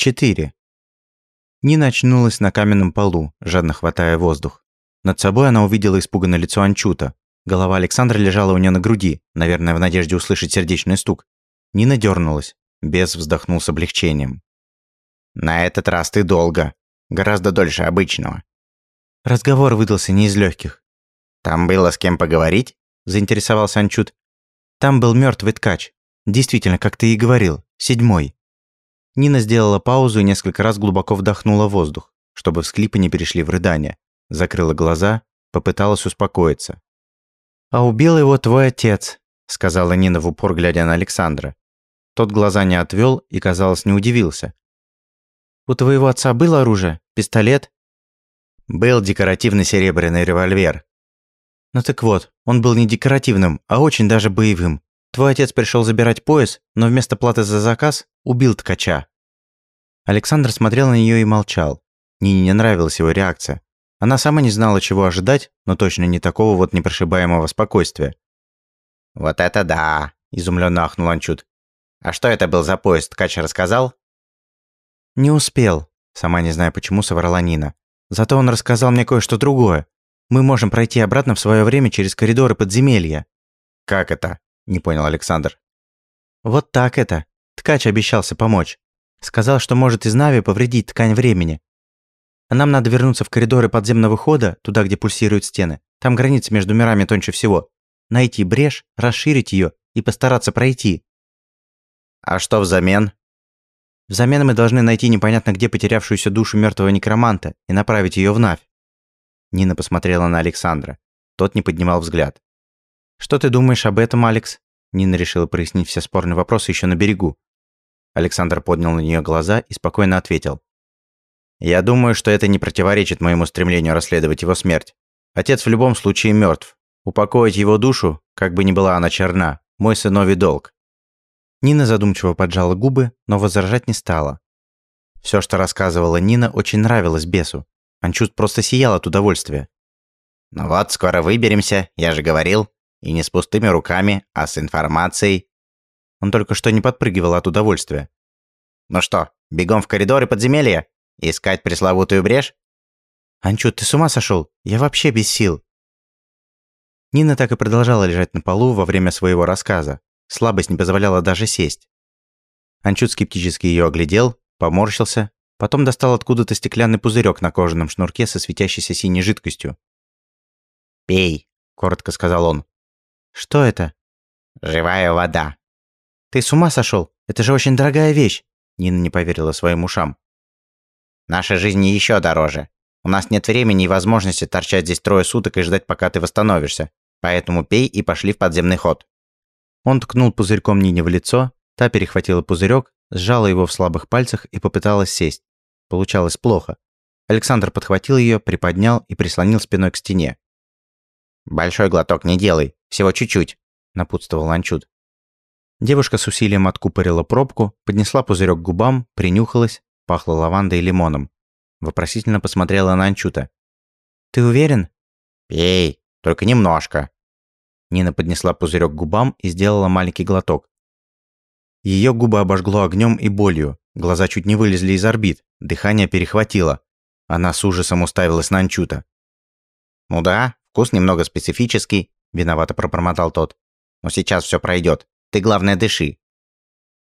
4. Нина очнулась на каменном полу, жадно хватая воздух. Над собой она увидела испуганное лицо Анчута. Голова Александра лежала у нее на груди, наверное, в надежде услышать сердечный стук. Нина дернулась. Бес вздохнул с облегчением. «На этот раз ты долго. Гораздо дольше обычного». Разговор выдался не из легких. «Там было с кем поговорить?» – заинтересовался Анчут. «Там был мертвый ткач. Действительно, как ты и говорил, седьмой». Нина сделала паузу и несколько раз глубоко вдохнула воздух, чтобы всклипы не перешли в рыдание. Закрыла глаза, попыталась успокоиться. «А убил его твой отец», – сказала Нина в упор, глядя на Александра. Тот глаза не отвел и, казалось, не удивился. «У твоего отца было оружие? Пистолет?» «Был декоративный серебряный револьвер». «Ну так вот, он был не декоративным, а очень даже боевым. Твой отец пришел забирать пояс, но вместо платы за заказ убил ткача». Александр смотрел на нее и молчал. Нине не нравилась его реакция. Она сама не знала, чего ожидать, но точно не такого вот непрошибаемого спокойствия. «Вот это да!» – изумленно ахнул Анчут. «А что это был за поезд, ткач рассказал?» «Не успел», – сама не зная почему соврала Нина. «Зато он рассказал мне кое-что другое. Мы можем пройти обратно в свое время через коридоры подземелья». «Как это?» – не понял Александр. «Вот так это. Ткач обещался помочь. Сказал, что может из Нави повредить ткань времени. А нам надо вернуться в коридоры подземного хода, туда, где пульсируют стены. Там граница между мирами тоньше всего. Найти брешь, расширить ее и постараться пройти. А что взамен? Взамен мы должны найти непонятно где потерявшуюся душу мертвого некроманта и направить ее в Навь. Нина посмотрела на Александра. Тот не поднимал взгляд. «Что ты думаешь об этом, Алекс?» Нина решила прояснить все спорные вопросы еще на берегу. Александр поднял на нее глаза и спокойно ответил. «Я думаю, что это не противоречит моему стремлению расследовать его смерть. Отец в любом случае мертв. Упокоить его душу, как бы ни была она черна, мой сыновий долг». Нина задумчиво поджала губы, но возражать не стала. Все, что рассказывала Нина, очень нравилось бесу. Анчут просто сиял от удовольствия. «Ну вот, скоро выберемся, я же говорил. И не с пустыми руками, а с информацией. Он только что не подпрыгивал от удовольствия. «Ну что, бегом в коридоры подземелья? Искать пресловутую брешь?» «Анчут, ты с ума сошел? Я вообще без сил!» Нина так и продолжала лежать на полу во время своего рассказа. Слабость не позволяла даже сесть. Анчут скептически ее оглядел, поморщился, потом достал откуда-то стеклянный пузырек на кожаном шнурке со светящейся синей жидкостью. «Пей», — коротко сказал он. «Что это?» «Живая вода», «Ты с ума сошел? Это же очень дорогая вещь!» Нина не поверила своим ушам. «Наша жизнь еще дороже. У нас нет времени и возможности торчать здесь трое суток и ждать, пока ты восстановишься. Поэтому пей и пошли в подземный ход». Он ткнул пузырьком Нине в лицо, та перехватила пузырек, сжала его в слабых пальцах и попыталась сесть. Получалось плохо. Александр подхватил ее, приподнял и прислонил спиной к стене. «Большой глоток не делай, всего чуть-чуть», – напутствовал Ланчуд. Девушка с усилием откупорила пробку, поднесла пузырек к губам, принюхалась, пахло лавандой и лимоном. Вопросительно посмотрела на Анчута. «Ты уверен?» «Пей, только немножко». Нина поднесла пузырек к губам и сделала маленький глоток. Ее губы обожгло огнем и болью, глаза чуть не вылезли из орбит, дыхание перехватило. Она с ужасом уставилась на Анчута. «Ну да, вкус немного специфический», – виновато пробормотал тот. «Но сейчас все пройдет. Ты, главное, дыши».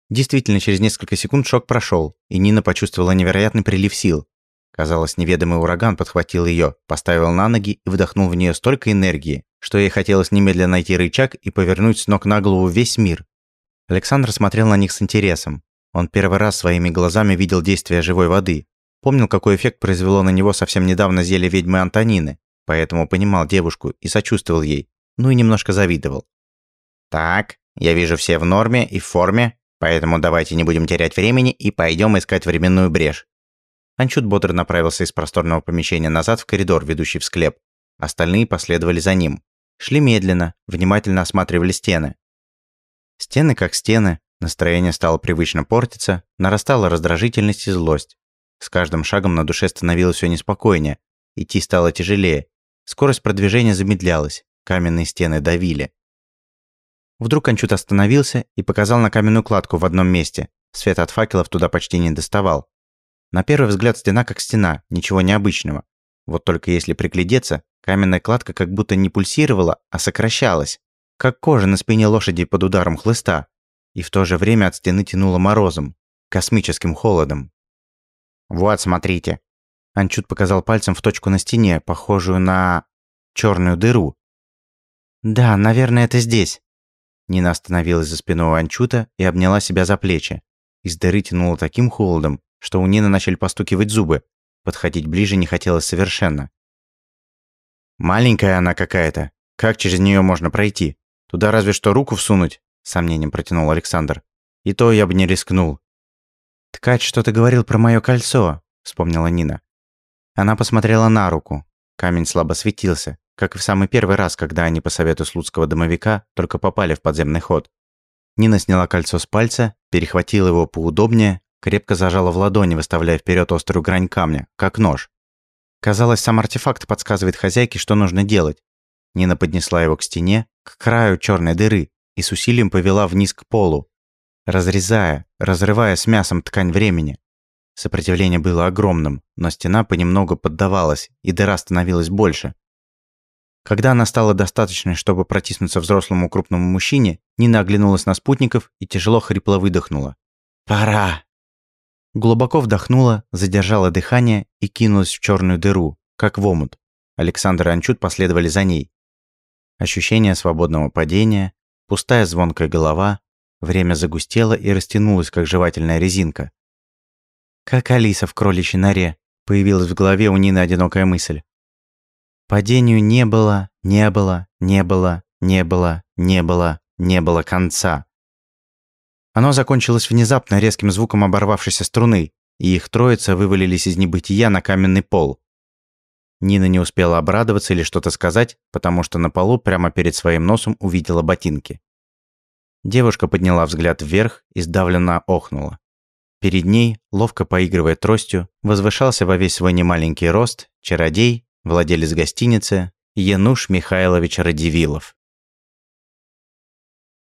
Действительно, через несколько секунд шок прошел, и Нина почувствовала невероятный прилив сил. Казалось, неведомый ураган подхватил ее, поставил на ноги и вдохнул в нее столько энергии, что ей хотелось немедленно найти рычаг и повернуть с ног на голову весь мир. Александр смотрел на них с интересом. Он первый раз своими глазами видел действие живой воды. Помнил, какой эффект произвело на него совсем недавно зелье ведьмы Антонины, поэтому понимал девушку и сочувствовал ей, ну и немножко завидовал. «Так, я вижу все в норме и в форме, поэтому давайте не будем терять времени и пойдем искать временную брешь». Анчут бодро направился из просторного помещения назад в коридор, ведущий в склеп. Остальные последовали за ним. Шли медленно, внимательно осматривали стены. Стены как стены, настроение стало привычно портиться, нарастала раздражительность и злость. С каждым шагом на душе становилось все неспокойнее, идти стало тяжелее. Скорость продвижения замедлялась, каменные стены давили. Вдруг Анчут остановился и показал на каменную кладку в одном месте. Свет от факелов туда почти не доставал. На первый взгляд стена как стена, ничего необычного. Вот только если приглядеться, каменная кладка как будто не пульсировала, а сокращалась, как кожа на спине лошади под ударом хлыста, и в то же время от стены тянуло морозом, космическим холодом. «Вот, смотрите». Анчут показал пальцем в точку на стене, похожую на... черную дыру. «Да, наверное, это здесь». Нина остановилась за спиной у Анчута и обняла себя за плечи. Из дыры тянуло таким холодом, что у Нины начали постукивать зубы. Подходить ближе не хотелось совершенно. «Маленькая она какая-то. Как через нее можно пройти? Туда разве что руку всунуть?» – сомнением протянул Александр. «И то я бы не рискнул». «Ткач что-то говорил про мое кольцо», – вспомнила Нина. Она посмотрела на руку. Камень слабо светился, как и в самый первый раз, когда они по совету слуцкого домовика только попали в подземный ход. Нина сняла кольцо с пальца, перехватила его поудобнее, крепко зажала в ладони, выставляя вперед острую грань камня, как нож. Казалось, сам артефакт подсказывает хозяйке, что нужно делать. Нина поднесла его к стене, к краю черной дыры и с усилием повела вниз к полу, разрезая, разрывая с мясом ткань времени. Сопротивление было огромным, но стена понемногу поддавалась, и дыра становилась больше. Когда она стала достаточной, чтобы протиснуться взрослому крупному мужчине, Нина оглянулась на спутников и тяжело хрипло выдохнула. «Пора!» Глубоко вдохнула, задержала дыхание и кинулась в черную дыру, как в омут. Александр и Анчут последовали за ней. Ощущение свободного падения, пустая звонкая голова, время загустело и растянулось, как жевательная резинка. Как Алиса в кроличьей норе, появилась в голове у Нины одинокая мысль. Падению не было, не было, не было, не было, не было, не было конца. Оно закончилось внезапно резким звуком оборвавшейся струны, и их троица вывалились из небытия на каменный пол. Нина не успела обрадоваться или что-то сказать, потому что на полу прямо перед своим носом увидела ботинки. Девушка подняла взгляд вверх и сдавленно охнула. Перед ней, ловко поигрывая тростью, возвышался во весь свой немаленький рост чародей, владелец гостиницы Януш Михайлович Радивилов.